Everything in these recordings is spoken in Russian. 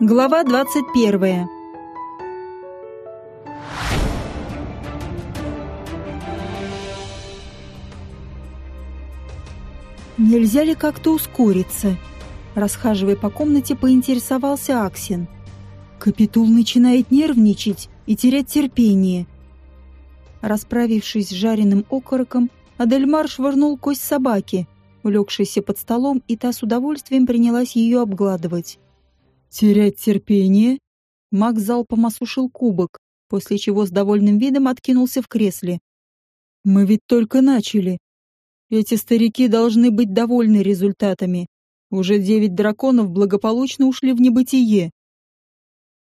Глава 21. Нельзя ли как-то ускориться? Расхаживая по комнате, поинтересовался Аксин. Капитул начинает нервничать и терять терпение. Расправившись с жареным окороком, Адельмар швырнул кость собаки, улегшейся под столом, и та с удовольствием принялась ее обгладывать. Терять терпение? Маг залпом осушил кубок, после чего с довольным видом откинулся в кресле. Мы ведь только начали. Эти старики должны быть довольны результатами. Уже девять драконов благополучно ушли в небытие.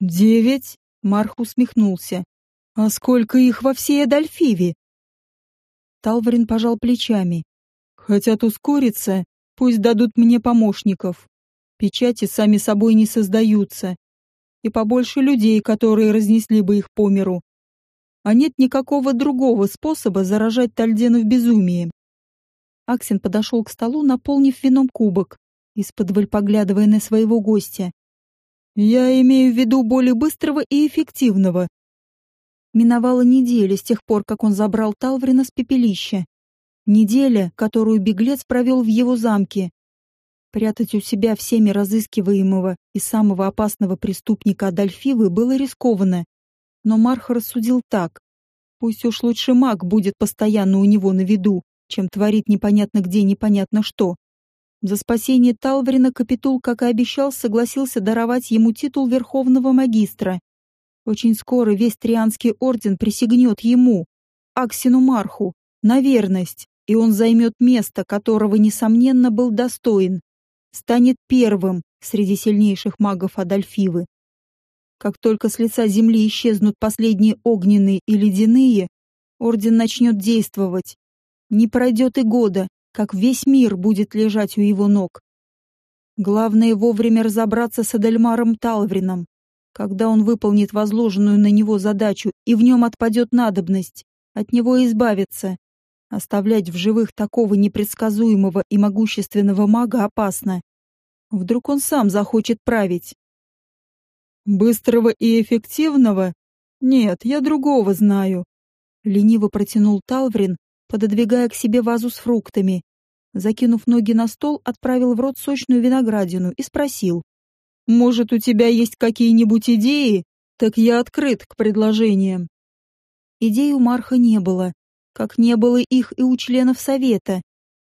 Девять? Марх усмехнулся. А сколько их во всей Адальфиве? Талварин пожал плечами. Хотят ускориться, пусть дадут мне помощников. Печати сами собой не создаются. И побольше людей, которые разнесли бы их по миру. А нет никакого другого способа заражать Тальдена в безумии. Аксин подошел к столу, наполнив вином кубок, из-под поглядывая на своего гостя. «Я имею в виду более быстрого и эффективного». Миновала неделя с тех пор, как он забрал Талврина с пепелища. Неделя, которую беглец провел в его замке, Прятать у себя всеми разыскиваемого и самого опасного преступника Адольфивы было рискованно. Но Марх рассудил так. Пусть уж лучше маг будет постоянно у него на виду, чем творит непонятно где непонятно что. За спасение Талврина Капитул, как и обещал, согласился даровать ему титул Верховного Магистра. Очень скоро весь Трианский Орден присягнет ему, Аксину Марху, на верность, и он займет место, которого, несомненно, был достоин станет первым среди сильнейших магов Адальфивы. Как только с лица земли исчезнут последние огненные и ледяные, орден начнет действовать. Не пройдет и года, как весь мир будет лежать у его ног. Главное вовремя разобраться с Адельмаром Талврином. Когда он выполнит возложенную на него задачу и в нем отпадет надобность, от него избавиться, Оставлять в живых такого непредсказуемого и могущественного мага опасно. Вдруг он сам захочет править. Быстрого и эффективного? Нет, я другого знаю. Лениво протянул Талврин, пододвигая к себе вазу с фруктами. Закинув ноги на стол, отправил в рот сочную виноградину и спросил. «Может, у тебя есть какие-нибудь идеи? Так я открыт к предложениям». Идей у Марха не было как не было их и у членов Совета.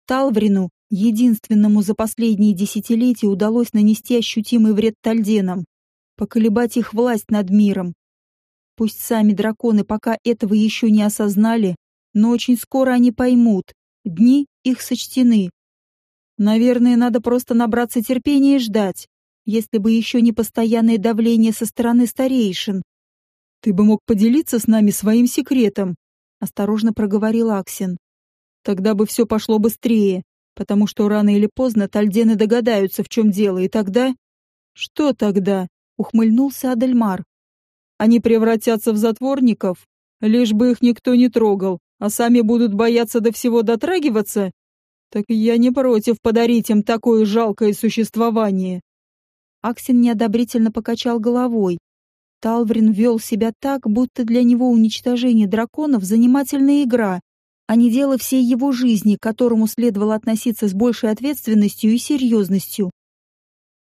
Талврину, единственному за последние десятилетия, удалось нанести ощутимый вред Тальденам, поколебать их власть над миром. Пусть сами драконы пока этого еще не осознали, но очень скоро они поймут, дни их сочтены. Наверное, надо просто набраться терпения и ждать, если бы еще не постоянное давление со стороны старейшин. Ты бы мог поделиться с нами своим секретом, осторожно проговорил Аксин. Тогда бы все пошло быстрее, потому что рано или поздно тальдены догадаются, в чем дело, и тогда... Что тогда? Ухмыльнулся Адельмар. Они превратятся в затворников, лишь бы их никто не трогал, а сами будут бояться до всего дотрагиваться? Так я не против подарить им такое жалкое существование. Аксин неодобрительно покачал головой, Талврин вел себя так, будто для него уничтожение драконов — занимательная игра, а не дело всей его жизни, к которому следовало относиться с большей ответственностью и серьезностью.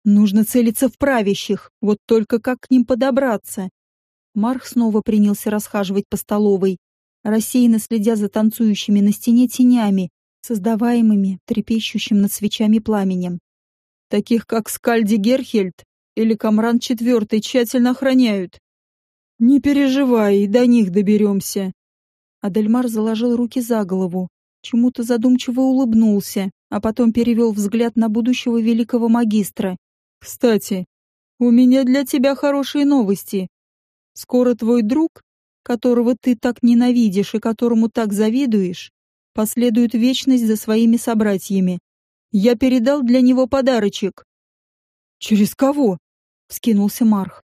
Нужно целиться в правящих, вот только как к ним подобраться. Марх снова принялся расхаживать по столовой, рассеянно следя за танцующими на стене тенями, создаваемыми трепещущим над свечами пламенем. Таких, как Скальди Герхельд, или Камран четвертый тщательно охраняют. Не переживай, до них доберемся. Адельмар заложил руки за голову, чему-то задумчиво улыбнулся, а потом перевел взгляд на будущего великого магистра. Кстати, у меня для тебя хорошие новости. Скоро твой друг, которого ты так ненавидишь и которому так завидуешь, последует вечность за своими собратьями. Я передал для него подарочек. Через кого? Вскинулся Марх.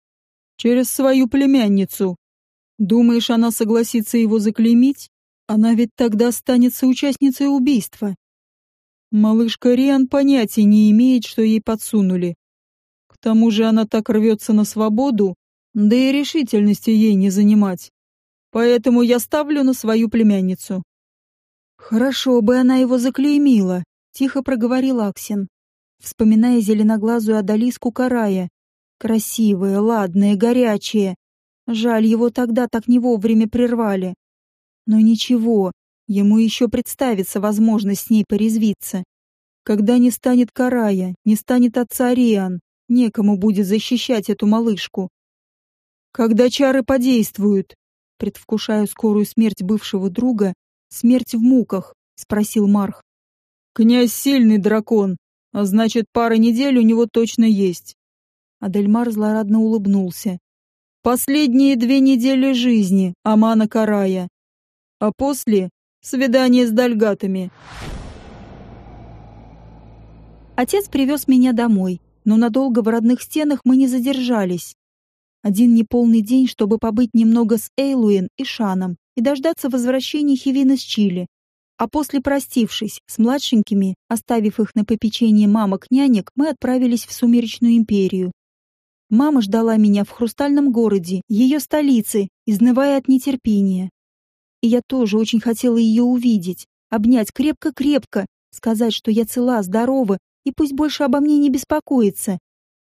Через свою племянницу. Думаешь, она согласится его заклеймить? Она ведь тогда останется участницей убийства. Малышка Риан понятия не имеет, что ей подсунули. К тому же она так рвется на свободу, да и решительности ей не занимать. Поэтому я ставлю на свою племянницу. Хорошо бы она его заклеймила, тихо проговорил Аксин, вспоминая зеленоглазую Адалиску Карая. Красивая, ладная, горячая. Жаль, его тогда так не вовремя прервали. Но ничего, ему еще представится возможность с ней порезвиться. Когда не станет Карая, не станет отца Ариан, некому будет защищать эту малышку. Когда чары подействуют, предвкушая скорую смерть бывшего друга, смерть в муках, спросил Марх. Князь сильный дракон, а значит, пара недель у него точно есть. Адельмар злорадно улыбнулся. Последние две недели жизни Амана Карая. А после — свидание с дальгатами. Отец привез меня домой, но надолго в родных стенах мы не задержались. Один неполный день, чтобы побыть немного с Эйлуин и Шаном и дождаться возвращения Хивина с Чили. А после простившись с младшенькими, оставив их на попечение мамок-нянек, мы отправились в Сумеречную империю. Мама ждала меня в хрустальном городе, ее столице, изнывая от нетерпения. И я тоже очень хотела ее увидеть, обнять крепко-крепко, сказать, что я цела, здорова, и пусть больше обо мне не беспокоится.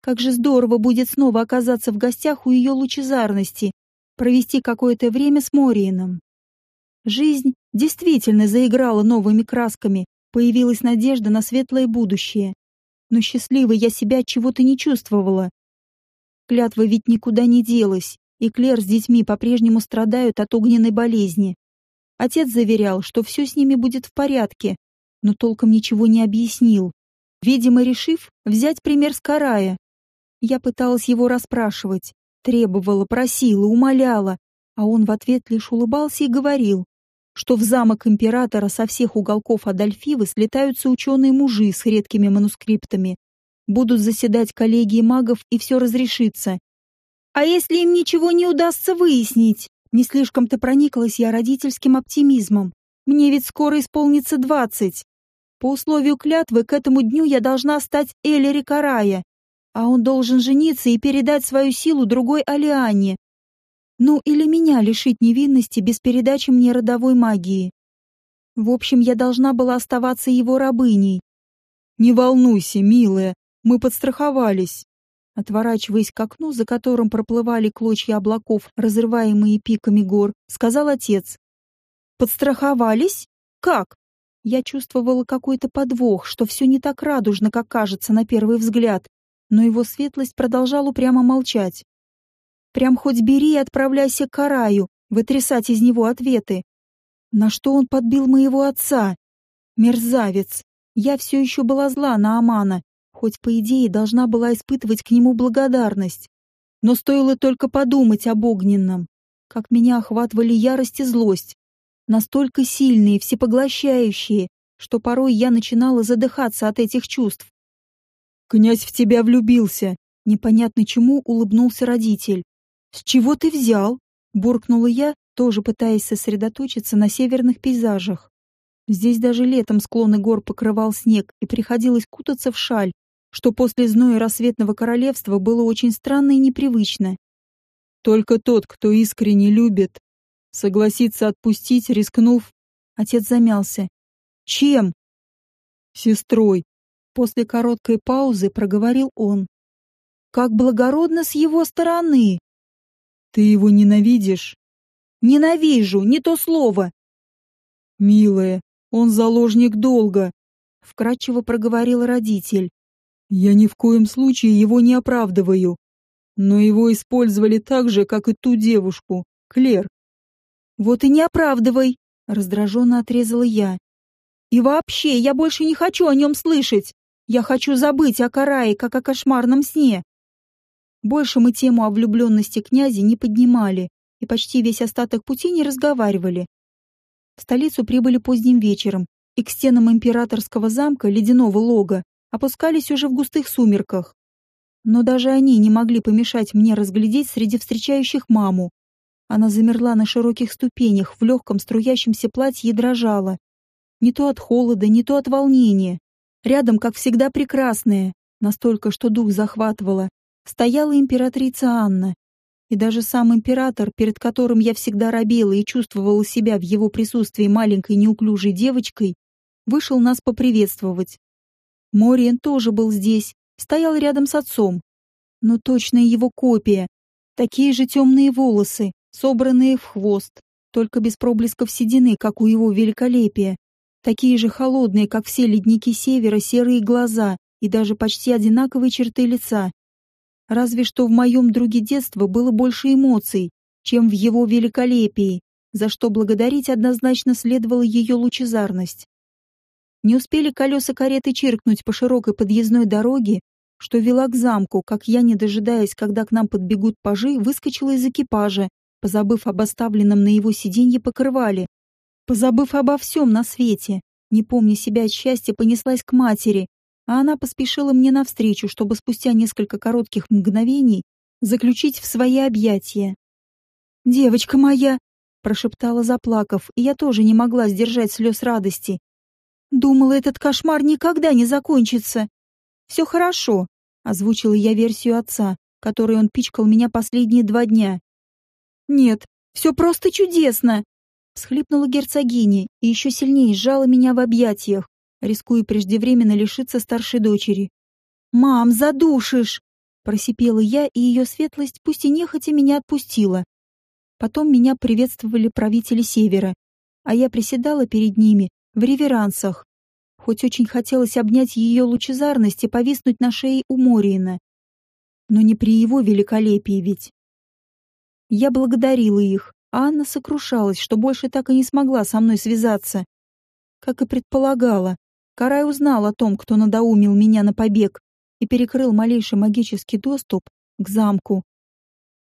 Как же здорово будет снова оказаться в гостях у ее лучезарности, провести какое-то время с Мориином. Жизнь действительно заиграла новыми красками, появилась надежда на светлое будущее. Но счастливой я себя чего-то не чувствовала. Клятва ведь никуда не делась, и Клер с детьми по-прежнему страдают от огненной болезни. Отец заверял, что все с ними будет в порядке, но толком ничего не объяснил, видимо, решив взять пример с Карая. Я пыталась его расспрашивать, требовала, просила, умоляла, а он в ответ лишь улыбался и говорил, что в замок императора со всех уголков Адольфивы слетаются ученые-мужи с редкими манускриптами, Будут заседать коллегии магов, и все разрешится. А если им ничего не удастся выяснить? Не слишком-то прониклась я родительским оптимизмом. Мне ведь скоро исполнится двадцать. По условию клятвы к этому дню я должна стать Элери Карая, а он должен жениться и передать свою силу другой Алиане. Ну, или меня лишить невинности без передачи мне родовой магии. В общем, я должна была оставаться его рабыней. «Не волнуйся, милая, мы подстраховались. Отворачиваясь к окну, за которым проплывали клочья облаков, разрываемые пиками гор, сказал отец. «Подстраховались? Как?» Я чувствовала какой-то подвох, что все не так радужно, как кажется на первый взгляд, но его светлость продолжал упрямо молчать. «Прям хоть бери и отправляйся к Караю, вытрясать из него ответы. На что он подбил моего отца? Мерзавец! Я все еще была зла на Амана, хоть по идее должна была испытывать к нему благодарность. Но стоило только подумать об огненном, как меня охватывали ярость и злость, настолько сильные, всепоглощающие, что порой я начинала задыхаться от этих чувств. «Князь в тебя влюбился!» Непонятно чему улыбнулся родитель. «С чего ты взял?» — буркнула я, тоже пытаясь сосредоточиться на северных пейзажах. Здесь даже летом склоны гор покрывал снег, и приходилось кутаться в шаль, что после зноя рассветного королевства было очень странно и непривычно. Только тот, кто искренне любит, согласится отпустить, рискнув. Отец замялся. Чем? Сестрой. После короткой паузы проговорил он. Как благородно с его стороны. Ты его ненавидишь? Ненавижу, не то слово. Милая, он заложник долга, вкратчиво проговорил родитель. Я ни в коем случае его не оправдываю. Но его использовали так же, как и ту девушку, Клер. Вот и не оправдывай, раздраженно отрезала я. И вообще, я больше не хочу о нем слышать. Я хочу забыть о Карае, как о кошмарном сне. Больше мы тему о влюбленности князя не поднимали и почти весь остаток пути не разговаривали. В столицу прибыли поздним вечером, и к стенам императорского замка ледяного лога опускались уже в густых сумерках. Но даже они не могли помешать мне разглядеть среди встречающих маму. Она замерла на широких ступенях, в легком струящемся платье дрожала. Не то от холода, не то от волнения. Рядом, как всегда, прекрасная, настолько, что дух захватывало, стояла императрица Анна. И даже сам император, перед которым я всегда робела и чувствовала себя в его присутствии маленькой неуклюжей девочкой, вышел нас поприветствовать. Мориен тоже был здесь, стоял рядом с отцом. Но точная его копия. Такие же темные волосы, собранные в хвост, только без проблесков седины, как у его великолепия. Такие же холодные, как все ледники севера, серые глаза и даже почти одинаковые черты лица. Разве что в моем друге детства было больше эмоций, чем в его великолепии, за что благодарить однозначно следовала ее лучезарность. Не успели колеса кареты чиркнуть по широкой подъездной дороге, что вела к замку, как я, не дожидаясь, когда к нам подбегут пажи, выскочила из экипажа, позабыв об оставленном на его сиденье покрывале. Позабыв обо всем на свете, не помня себя от счастья, понеслась к матери, а она поспешила мне навстречу, чтобы спустя несколько коротких мгновений заключить в свои объятия. «Девочка моя!» — прошептала, заплакав, и я тоже не могла сдержать слез радости. Думала, этот кошмар никогда не закончится. Все хорошо, озвучила я версию отца, которой он пичкал меня последние два дня. Нет, все просто чудесно, всхлипнула герцогиня и еще сильнее сжала меня в объятиях, рискуя преждевременно лишиться старшей дочери. «Мам, задушишь!» — просипела я, и ее светлость, пусть и нехотя, меня отпустила. Потом меня приветствовали правители Севера, а я приседала перед ними, в реверансах. Хоть очень хотелось обнять ее лучезарность и повиснуть на шее у Мориена. Но не при его великолепии ведь. Я благодарила их, а Анна сокрушалась, что больше так и не смогла со мной связаться. Как и предполагала, Карай узнал о том, кто надоумил меня на побег и перекрыл малейший магический доступ к замку.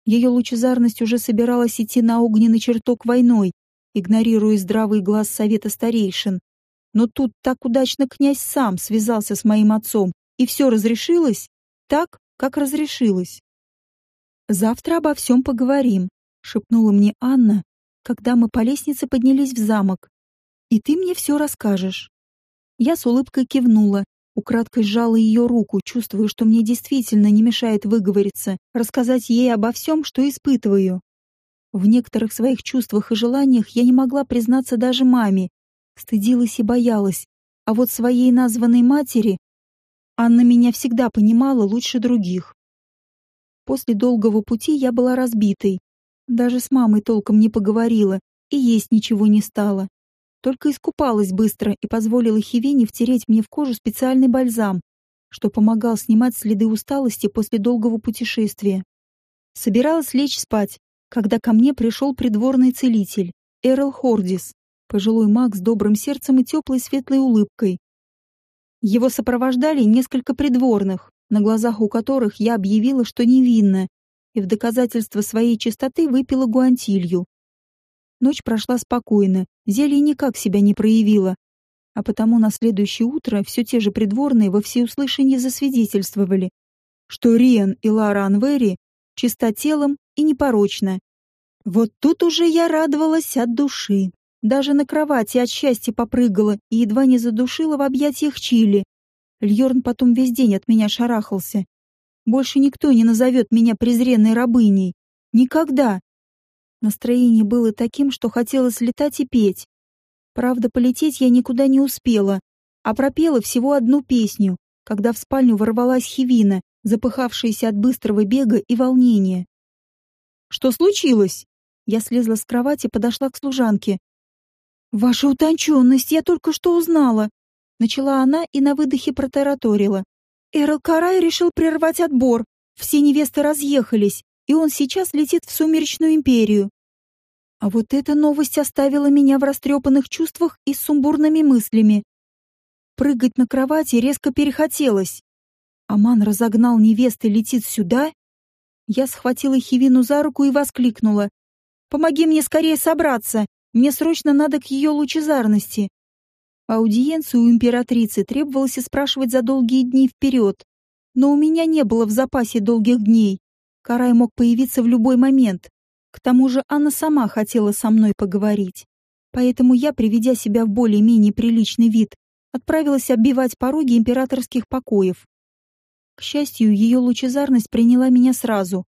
Ее лучезарность уже собиралась идти на огненный чертог войной, игнорируя здравый глаз совета старейшин. Но тут так удачно князь сам связался с моим отцом, и все разрешилось так, как разрешилось. «Завтра обо всем поговорим», — шепнула мне Анна, когда мы по лестнице поднялись в замок. «И ты мне все расскажешь». Я с улыбкой кивнула, украдкой сжала ее руку, чувствуя, что мне действительно не мешает выговориться, рассказать ей обо всем, что испытываю. В некоторых своих чувствах и желаниях я не могла признаться даже маме. Стыдилась и боялась. А вот своей названной матери Анна меня всегда понимала лучше других. После долгого пути я была разбитой. Даже с мамой толком не поговорила и есть ничего не стало. Только искупалась быстро и позволила Хивене втереть мне в кожу специальный бальзам, что помогал снимать следы усталости после долгого путешествия. Собиралась лечь спать, когда ко мне пришел придворный целитель, Эрл Хордис, пожилой маг с добрым сердцем и теплой светлой улыбкой. Его сопровождали несколько придворных, на глазах у которых я объявила, что невинна, и в доказательство своей чистоты выпила гуантилью. Ночь прошла спокойно, зелье никак себя не проявило, а потому на следующее утро все те же придворные во всеуслышание засвидетельствовали, что Риан и Лара Анвери чиста телом и непорочна, вот тут уже я радовалась от души. Даже на кровати от счастья попрыгала и едва не задушила в объятиях Чили. Льорн потом весь день от меня шарахался. Больше никто не назовет меня презренной рабыней. Никогда. Настроение было таким, что хотелось летать и петь. Правда, полететь я никуда не успела, а пропела всего одну песню, когда в спальню ворвалась Хивина, запыхавшаяся от быстрого бега и волнения. «Что случилось?» Я слезла с кровати, подошла к служанке. «Ваша утонченность, я только что узнала!» Начала она и на выдохе протараторила. Эрл Карай решил прервать отбор. Все невесты разъехались, и он сейчас летит в Сумеречную империю. А вот эта новость оставила меня в растрепанных чувствах и с сумбурными мыслями. Прыгать на кровати резко перехотелось. Аман разогнал невесты, летит сюда? Я схватила Хивину за руку и воскликнула. Помоги мне скорее собраться. Мне срочно надо к ее лучезарности. Аудиенцию у императрицы требовалось спрашивать за долгие дни вперед. Но у меня не было в запасе долгих дней. Карай мог появиться в любой момент. К тому же Анна сама хотела со мной поговорить. Поэтому я, приведя себя в более-менее приличный вид, отправилась оббивать пороги императорских покоев. К счастью, ее лучезарность приняла меня сразу.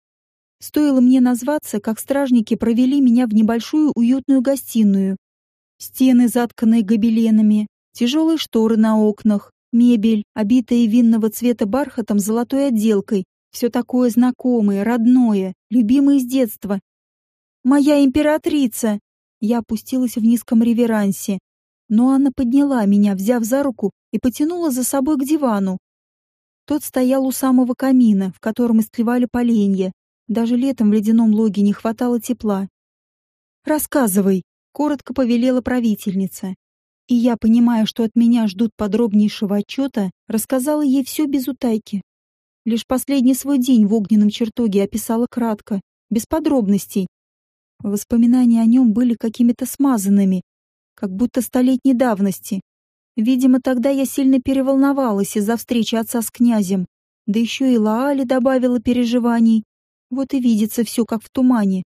Стоило мне назваться, как стражники провели меня в небольшую уютную гостиную. Стены, затканные гобеленами, тяжелые шторы на окнах, мебель, обитая винного цвета бархатом с золотой отделкой, все такое знакомое, родное, любимое с детства. «Моя императрица!» Я опустилась в низком реверансе, но она подняла меня, взяв за руку, и потянула за собой к дивану. Тот стоял у самого камина, в котором истлевали поленья. Даже летом в ледяном логе не хватало тепла. «Рассказывай», — коротко повелела правительница. И я, понимая, что от меня ждут подробнейшего отчета, рассказала ей все без утайки. Лишь последний свой день в огненном чертоге описала кратко, без подробностей. Воспоминания о нем были какими-то смазанными, как будто столетней давности. Видимо, тогда я сильно переволновалась из-за встречи отца с князем. Да еще и Лаали добавила переживаний. Вот и видится все как в тумане.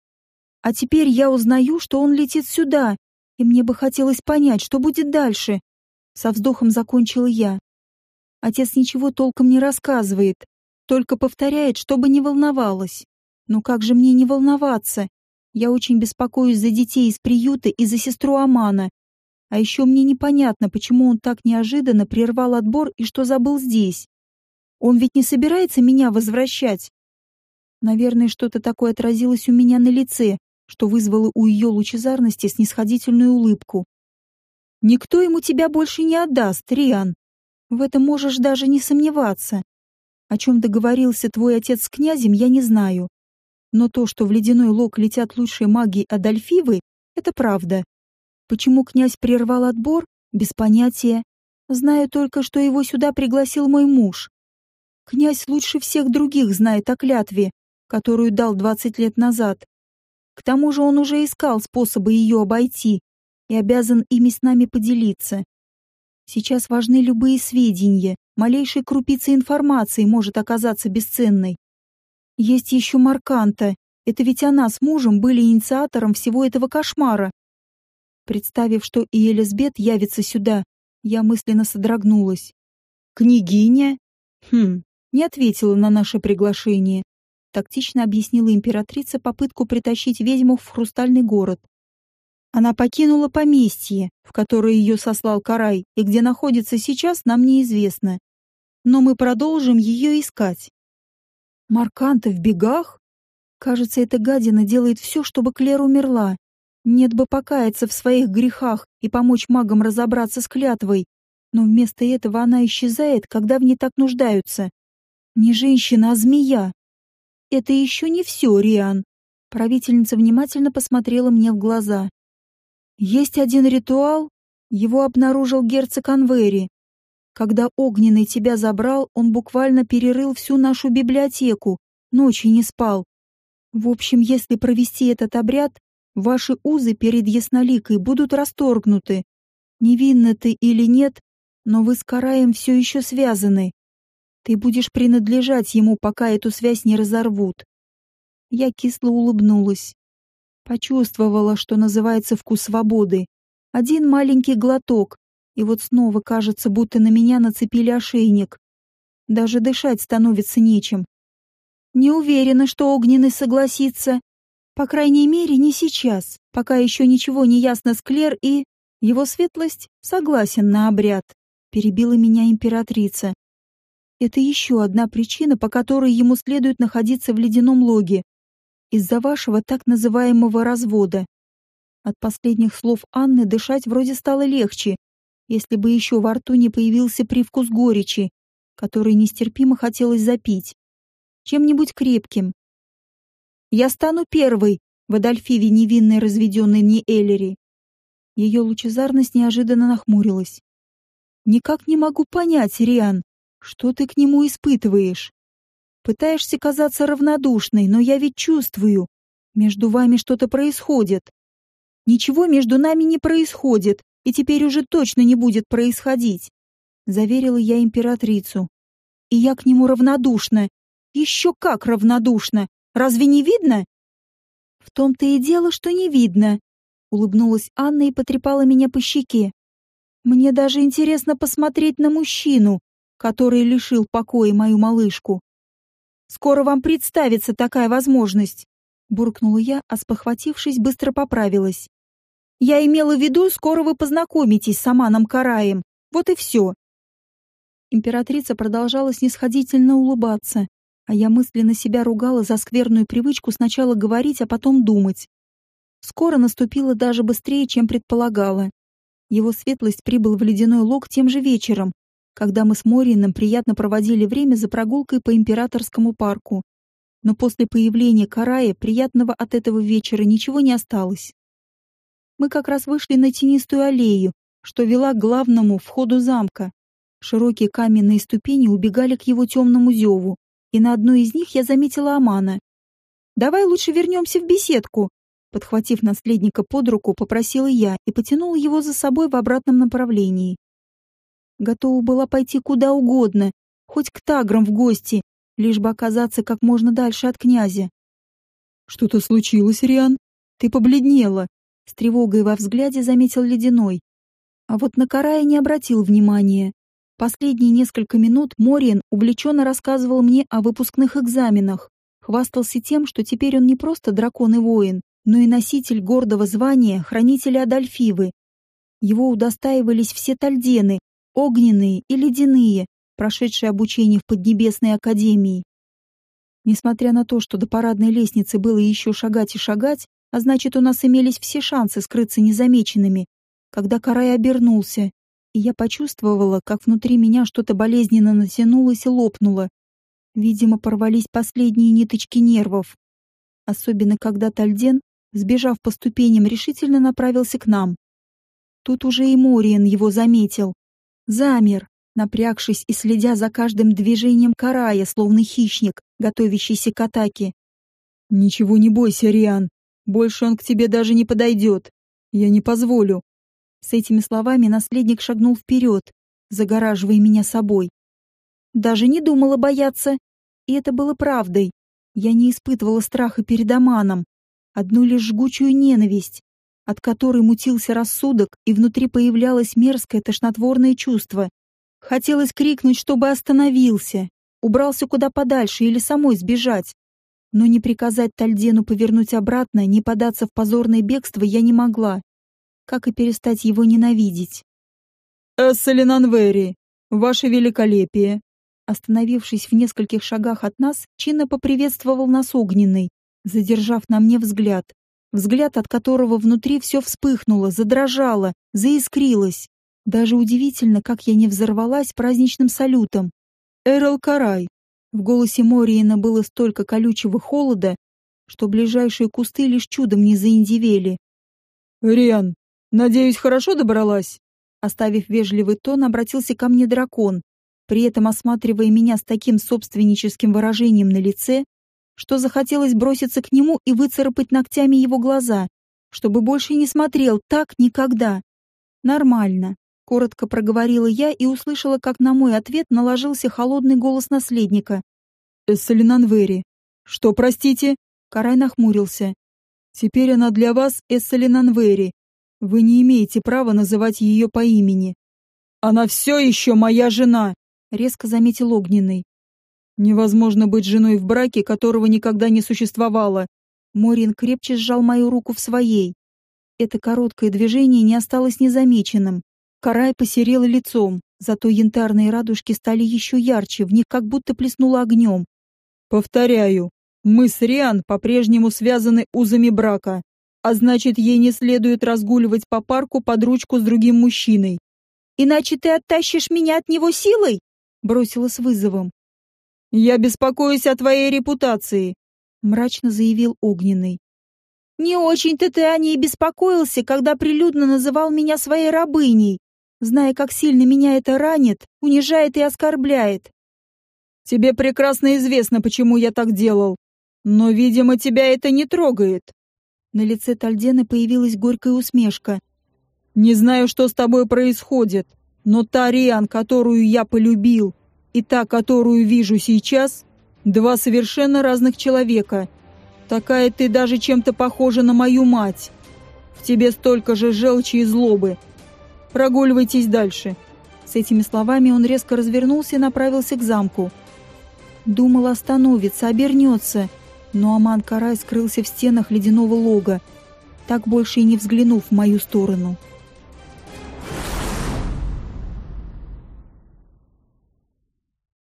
А теперь я узнаю, что он летит сюда, и мне бы хотелось понять, что будет дальше. Со вздохом закончила я. Отец ничего толком не рассказывает, только повторяет, чтобы не волновалась. Но как же мне не волноваться? Я очень беспокоюсь за детей из приюта и за сестру Амана. А еще мне непонятно, почему он так неожиданно прервал отбор и что забыл здесь. Он ведь не собирается меня возвращать. Наверное, что-то такое отразилось у меня на лице, что вызвало у ее лучезарности снисходительную улыбку. «Никто ему тебя больше не отдаст, Риан. В этом можешь даже не сомневаться. О чем договорился твой отец с князем, я не знаю. Но то, что в ледяной лог летят лучшие маги Адольфивы, это правда. Почему князь прервал отбор, без понятия. Знаю только, что его сюда пригласил мой муж. Князь лучше всех других знает о клятве, которую дал двадцать лет назад. К тому же он уже искал способы ее обойти и обязан ими с нами поделиться. Сейчас важны любые сведения, малейшей крупицы информации может оказаться бесценной. Есть еще Марканта, это ведь она с мужем были инициатором всего этого кошмара. Представив, что и Элизабет явится сюда, я мысленно содрогнулась. «Княгиня?» «Хм, не ответила на наше приглашение тактично объяснила императрица попытку притащить ведьму в хрустальный город. Она покинула поместье, в которое ее сослал Карай, и где находится сейчас, нам неизвестно. Но мы продолжим ее искать. Марканта в бегах? Кажется, эта гадина делает все, чтобы Клер умерла. Нет бы покаяться в своих грехах и помочь магам разобраться с клятвой. Но вместо этого она исчезает, когда в ней так нуждаются. Не женщина, а змея. «Это еще не все, Риан». Правительница внимательно посмотрела мне в глаза. «Есть один ритуал. Его обнаружил герцог Анвери. Когда Огненный тебя забрал, он буквально перерыл всю нашу библиотеку, ночи не спал. В общем, если провести этот обряд, ваши узы перед Ясноликой будут расторгнуты. Невинна ты или нет, но вы с Караем все еще связаны. Ты будешь принадлежать ему, пока эту связь не разорвут. Я кисло улыбнулась. Почувствовала, что называется вкус свободы. Один маленький глоток, и вот снова кажется, будто на меня нацепили ошейник. Даже дышать становится нечем. Не уверена, что Огненный согласится. По крайней мере, не сейчас, пока еще ничего не ясно с Клер и... Его светлость согласен на обряд, перебила меня императрица. Это еще одна причина, по которой ему следует находиться в ледяном логе. Из-за вашего так называемого развода. От последних слов Анны дышать вроде стало легче, если бы еще во рту не появился привкус горечи, который нестерпимо хотелось запить. Чем-нибудь крепким. «Я стану первой!» в Адольфиве невинной разведенной не Эллери. Ее лучезарность неожиданно нахмурилась. «Никак не могу понять, Риан, что ты к нему испытываешь? Пытаешься казаться равнодушной, но я ведь чувствую. Между вами что-то происходит. Ничего между нами не происходит, и теперь уже точно не будет происходить. Заверила я императрицу. И я к нему равнодушна. Еще как равнодушна. Разве не видно? В том-то и дело, что не видно. Улыбнулась Анна и потрепала меня по щеке. Мне даже интересно посмотреть на мужчину, который лишил покоя мою малышку. Скоро вам представится такая возможность, буркнула я, а спохватившись, быстро поправилась. Я имела в виду, скоро вы познакомитесь с Аманом Караем. Вот и все. Императрица продолжала снисходительно улыбаться, а я мысленно себя ругала за скверную привычку сначала говорить, а потом думать. Скоро наступило даже быстрее, чем предполагала. Его светлость прибыл в ледяной лог тем же вечером, когда мы с Морином приятно проводили время за прогулкой по императорскому парку. Но после появления Карая приятного от этого вечера ничего не осталось. Мы как раз вышли на тенистую аллею, что вела к главному входу замка. Широкие каменные ступени убегали к его темному зеву, и на одной из них я заметила Амана. «Давай лучше вернемся в беседку», подхватив наследника под руку, попросила я и потянула его за собой в обратном направлении. Готова была пойти куда угодно, хоть к таграм в гости, лишь бы оказаться как можно дальше от князя. «Что-то случилось, Риан? Ты побледнела», — с тревогой во взгляде заметил Ледяной. А вот на Карая не обратил внимания. Последние несколько минут Мориен увлеченно рассказывал мне о выпускных экзаменах, хвастался тем, что теперь он не просто дракон и воин, но и носитель гордого звания хранителя Адольфивы. Его удостаивались все тальдены, огненные и ледяные, прошедшие обучение в Поднебесной академии. Несмотря на то, что до парадной лестницы было еще шагать и шагать, а значит, у нас имелись все шансы скрыться незамеченными, когда Карай обернулся, и я почувствовала, как внутри меня что-то болезненно натянулось и лопнуло. Видимо, порвались последние ниточки нервов. Особенно, когда Тальден, сбежав по ступеням, решительно направился к нам. Тут уже и Мориен его заметил, Замер, напрягшись и следя за каждым движением карая, словно хищник, готовящийся к атаке. «Ничего не бойся, Риан. Больше он к тебе даже не подойдет. Я не позволю». С этими словами наследник шагнул вперед, загораживая меня собой. Даже не думала бояться. И это было правдой. Я не испытывала страха перед Аманом. Одну лишь жгучую ненависть, от которой мутился рассудок, и внутри появлялось мерзкое тошнотворное чувство. Хотелось крикнуть, чтобы остановился, убрался куда подальше или самой сбежать. Но не приказать Тальдену повернуть обратно, не податься в позорное бегство я не могла. Как и перестать его ненавидеть. «Эсселинанвери, ваше великолепие!» Остановившись в нескольких шагах от нас, чинно поприветствовал нас огненный, задержав на мне взгляд взгляд от которого внутри все вспыхнуло, задрожало, заискрилось. Даже удивительно, как я не взорвалась праздничным салютом. «Эрл Карай!» В голосе Мориена было столько колючего холода, что ближайшие кусты лишь чудом не заиндивели. «Риан, надеюсь, хорошо добралась?» Оставив вежливый тон, обратился ко мне дракон, при этом осматривая меня с таким собственническим выражением на лице, что захотелось броситься к нему и выцарапать ногтями его глаза, чтобы больше не смотрел так никогда. Нормально, коротко проговорила я и услышала, как на мой ответ наложился холодный голос наследника. Эссалинанвери. Что, простите? Карай нахмурился. Теперь она для вас Эссалинанвери. Вы не имеете права называть ее по имени. Она все еще моя жена, резко заметил Огненный. Невозможно быть женой в браке, которого никогда не существовало. Морин крепче сжал мою руку в своей. Это короткое движение не осталось незамеченным. Карай посерел лицом, зато янтарные радужки стали еще ярче, в них как будто плеснуло огнем. Повторяю, мы с Риан по-прежнему связаны узами брака, а значит, ей не следует разгуливать по парку под ручку с другим мужчиной. Иначе ты оттащишь меня от него силой? бросила с вызовом. «Я беспокоюсь о твоей репутации», — мрачно заявил Огненный. «Не очень-то ты о ней беспокоился, когда прилюдно называл меня своей рабыней, зная, как сильно меня это ранит, унижает и оскорбляет». «Тебе прекрасно известно, почему я так делал, но, видимо, тебя это не трогает». На лице Тальдена появилась горькая усмешка. «Не знаю, что с тобой происходит, но та Риан, которую я полюбил, и та, которую вижу сейчас, два совершенно разных человека. Такая ты даже чем-то похожа на мою мать. В тебе столько же желчи и злобы. Прогуливайтесь дальше. С этими словами он резко развернулся и направился к замку. Думал остановится, обернется, но Аман Карай скрылся в стенах ледяного лога, так больше и не взглянув в мою сторону. —